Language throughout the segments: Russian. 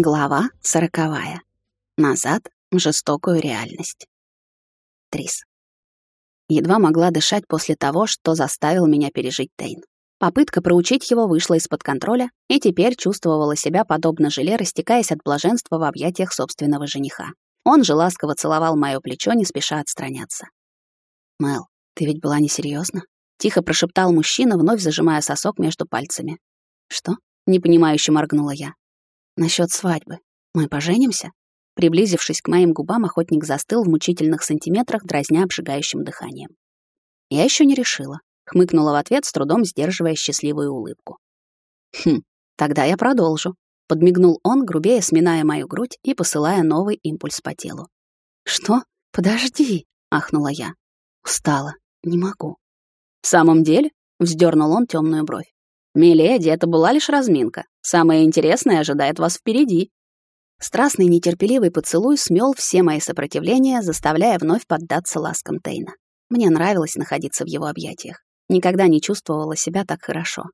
Глава сороковая. Назад в жестокую реальность. Трис. Едва могла дышать после того, что заставил меня пережить Тейн. Попытка проучить его вышла из-под контроля, и теперь чувствовала себя подобно желе, растекаясь от блаженства в объятиях собственного жениха. Он же ласково целовал моё плечо, не спеша отстраняться. «Мэл, ты ведь была несерьёзна?» — тихо прошептал мужчина, вновь зажимая сосок между пальцами. «Что?» — непонимающе моргнула я. Насчет свадьбы. Мы поженимся? Приблизившись к моим губам, охотник застыл в мучительных сантиметрах, дразня обжигающим дыханием. Я еще не решила. Хмыкнула в ответ, с трудом сдерживая счастливую улыбку. Хм, тогда я продолжу. Подмигнул он, грубее сминая мою грудь и посылая новый импульс по телу. «Что? Подожди!» — ахнула я. Устала. Не могу. «В самом деле?» — вздернул он темную бровь. «Миледи, это была лишь разминка. Самое интересное ожидает вас впереди». Страстный нетерпеливый поцелуй смел все мои сопротивления, заставляя вновь поддаться ласкам Тейна. Мне нравилось находиться в его объятиях. Никогда не чувствовала себя так хорошо.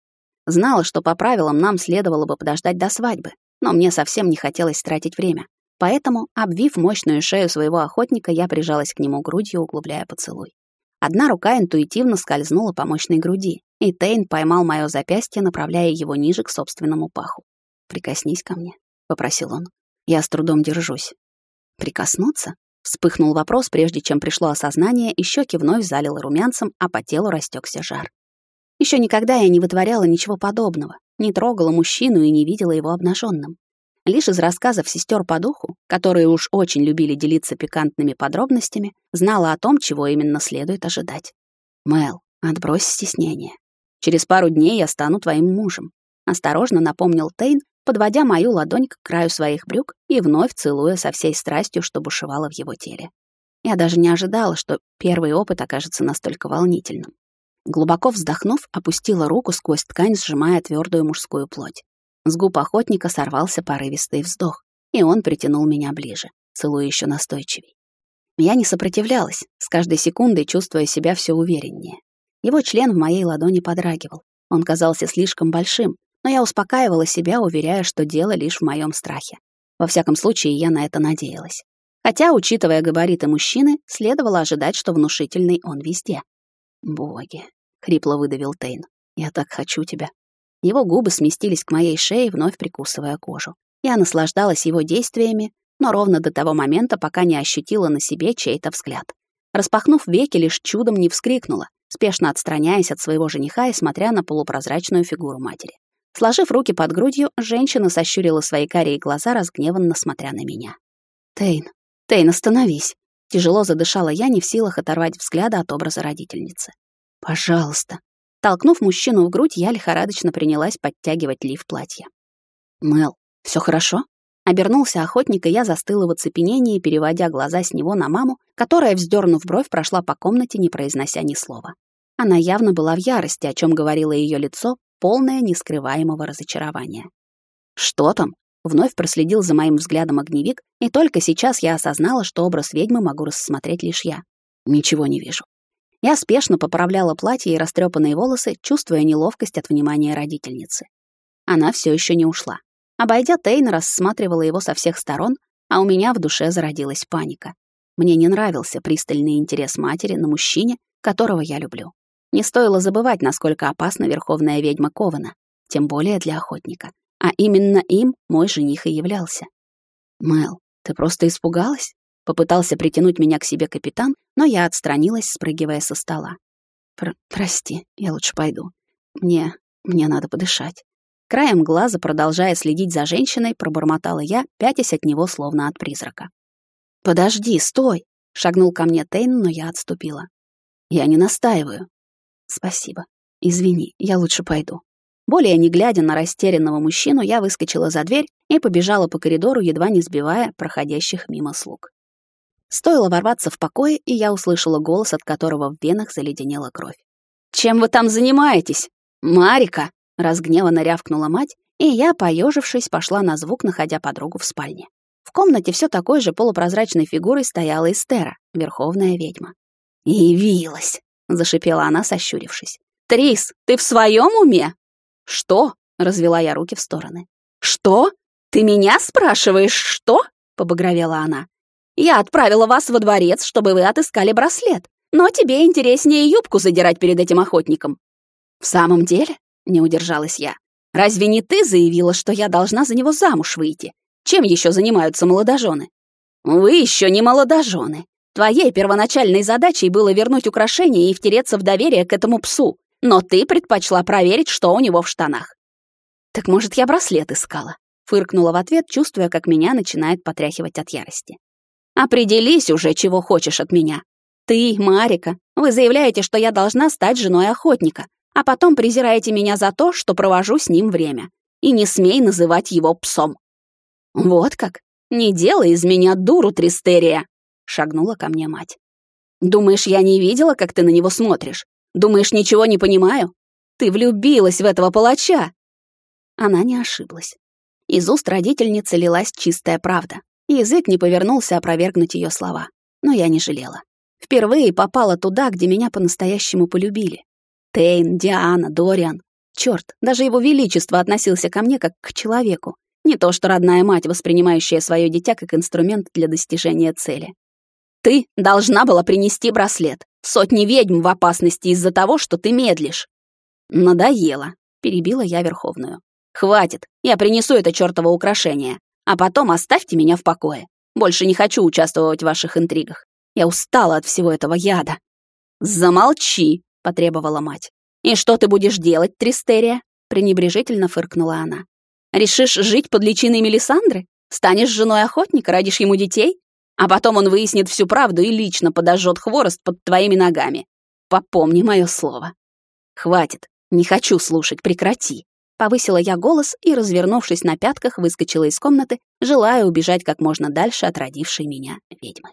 Знала, что по правилам нам следовало бы подождать до свадьбы, но мне совсем не хотелось тратить время. Поэтому, обвив мощную шею своего охотника, я прижалась к нему грудью, углубляя поцелуй. Одна рука интуитивно скользнула по мощной груди, и Тейн поймал моё запястье, направляя его ниже к собственному паху. «Прикоснись ко мне», — попросил он. «Я с трудом держусь». «Прикоснуться?» — вспыхнул вопрос, прежде чем пришло осознание, и щеки вновь залило румянцем, а по телу растекся жар. Еще никогда я не вытворяла ничего подобного, не трогала мужчину и не видела его обнаженным. Лишь из рассказов сестер по духу, которые уж очень любили делиться пикантными подробностями, знала о том, чего именно следует ожидать. «Мэл, отбрось стеснение. Через пару дней я стану твоим мужем», — осторожно напомнил Тейн, подводя мою ладонь к краю своих брюк и вновь целуя со всей страстью, что бушевала в его теле. Я даже не ожидала, что первый опыт окажется настолько волнительным. Глубоко вздохнув, опустила руку сквозь ткань, сжимая твердую мужскую плоть. С губ охотника сорвался порывистый вздох, и он притянул меня ближе, целуя еще настойчивей. Я не сопротивлялась, с каждой секундой чувствуя себя все увереннее. Его член в моей ладони подрагивал. Он казался слишком большим, но я успокаивала себя, уверяя, что дело лишь в моем страхе. Во всяком случае, я на это надеялась. Хотя, учитывая габариты мужчины, следовало ожидать, что внушительный он везде. «Боги!» — хрипло выдавил Тейн. «Я так хочу тебя». Его губы сместились к моей шее, вновь прикусывая кожу. Я наслаждалась его действиями, но ровно до того момента, пока не ощутила на себе чей-то взгляд. Распахнув веки, лишь чудом не вскрикнула, спешно отстраняясь от своего жениха и смотря на полупрозрачную фигуру матери. Сложив руки под грудью, женщина сощурила свои карие глаза, разгневанно смотря на меня. «Тейн, Тейн, остановись!» Тяжело задышала я, не в силах оторвать взгляда от образа родительницы. «Пожалуйста!» Толкнув мужчину в грудь, я лихорадочно принялась подтягивать лиф платья. «Мэл, все хорошо?» Обернулся охотник, и я застыла в оцепенении, переводя глаза с него на маму, которая, вздернув бровь, прошла по комнате, не произнося ни слова. Она явно была в ярости, о чем говорило ее лицо, полное нескрываемого разочарования. «Что там?» — вновь проследил за моим взглядом огневик, и только сейчас я осознала, что образ ведьмы могу рассмотреть лишь я. Ничего не вижу. Я спешно поправляла платье и растрепанные волосы, чувствуя неловкость от внимания родительницы. Она все еще не ушла. Обойдя Тейна, рассматривала его со всех сторон, а у меня в душе зародилась паника. Мне не нравился пристальный интерес матери на мужчине, которого я люблю. Не стоило забывать, насколько опасна верховная ведьма Кована, тем более для охотника. А именно им мой жених и являлся. «Мэл, ты просто испугалась?» Попытался притянуть меня к себе капитан, но я отстранилась, спрыгивая со стола. Пр «Прости, я лучше пойду. Мне... мне надо подышать». Краем глаза, продолжая следить за женщиной, пробормотала я, пятясь от него словно от призрака. «Подожди, стой!» — шагнул ко мне Тейн, но я отступила. «Я не настаиваю». «Спасибо. Извини, я лучше пойду». Более не глядя на растерянного мужчину, я выскочила за дверь и побежала по коридору, едва не сбивая проходящих мимо слуг. Стоило ворваться в покое, и я услышала голос, от которого в венах заледенела кровь. «Чем вы там занимаетесь? Марика!» — разгневанно рявкнула мать, и я, поежившись, пошла на звук, находя подругу в спальне. В комнате все такой же полупрозрачной фигурой стояла Эстера, верховная ведьма. «Явилась!» — зашипела она, сощурившись. «Трис, ты в своем уме?» «Что?» — развела я руки в стороны. «Что? «Ты меня спрашиваешь, что?» — побагровела она. «Я отправила вас во дворец, чтобы вы отыскали браслет, но тебе интереснее юбку задирать перед этим охотником». «В самом деле?» — не удержалась я. «Разве не ты заявила, что я должна за него замуж выйти? Чем еще занимаются молодожены?» «Вы еще не молодожены. Твоей первоначальной задачей было вернуть украшение и втереться в доверие к этому псу, но ты предпочла проверить, что у него в штанах». «Так, может, я браслет искала?» Фыркнула в ответ, чувствуя, как меня начинает потряхивать от ярости. «Определись уже, чего хочешь от меня. Ты, Марика, вы заявляете, что я должна стать женой охотника, а потом презираете меня за то, что провожу с ним время. И не смей называть его псом». «Вот как? Не делай из меня дуру, Тристерия!» — шагнула ко мне мать. «Думаешь, я не видела, как ты на него смотришь? Думаешь, ничего не понимаю? Ты влюбилась в этого палача!» Она не ошиблась. Из уст родительницы лилась чистая правда. Язык не повернулся опровергнуть ее слова. Но я не жалела. Впервые попала туда, где меня по-настоящему полюбили. Тейн, Диана, Дориан. Черт, даже его величество относился ко мне как к человеку. Не то что родная мать, воспринимающая свое дитя как инструмент для достижения цели. Ты должна была принести браслет. Сотни ведьм в опасности из-за того, что ты медлишь. Надоело, перебила я Верховную. Хватит, я принесу это чёртово украшение. А потом оставьте меня в покое. Больше не хочу участвовать в ваших интригах. Я устала от всего этого яда. Замолчи, потребовала мать. И что ты будешь делать, Тристерия? пренебрежительно фыркнула она. Решишь жить под личиной Мелисандры? Станешь женой охотника, родишь ему детей? А потом он выяснит всю правду и лично подожжет хворост под твоими ногами. Попомни мое слово. Хватит, не хочу слушать, прекрати. Повысила я голос и, развернувшись на пятках, выскочила из комнаты, желая убежать как можно дальше от родившей меня ведьмы.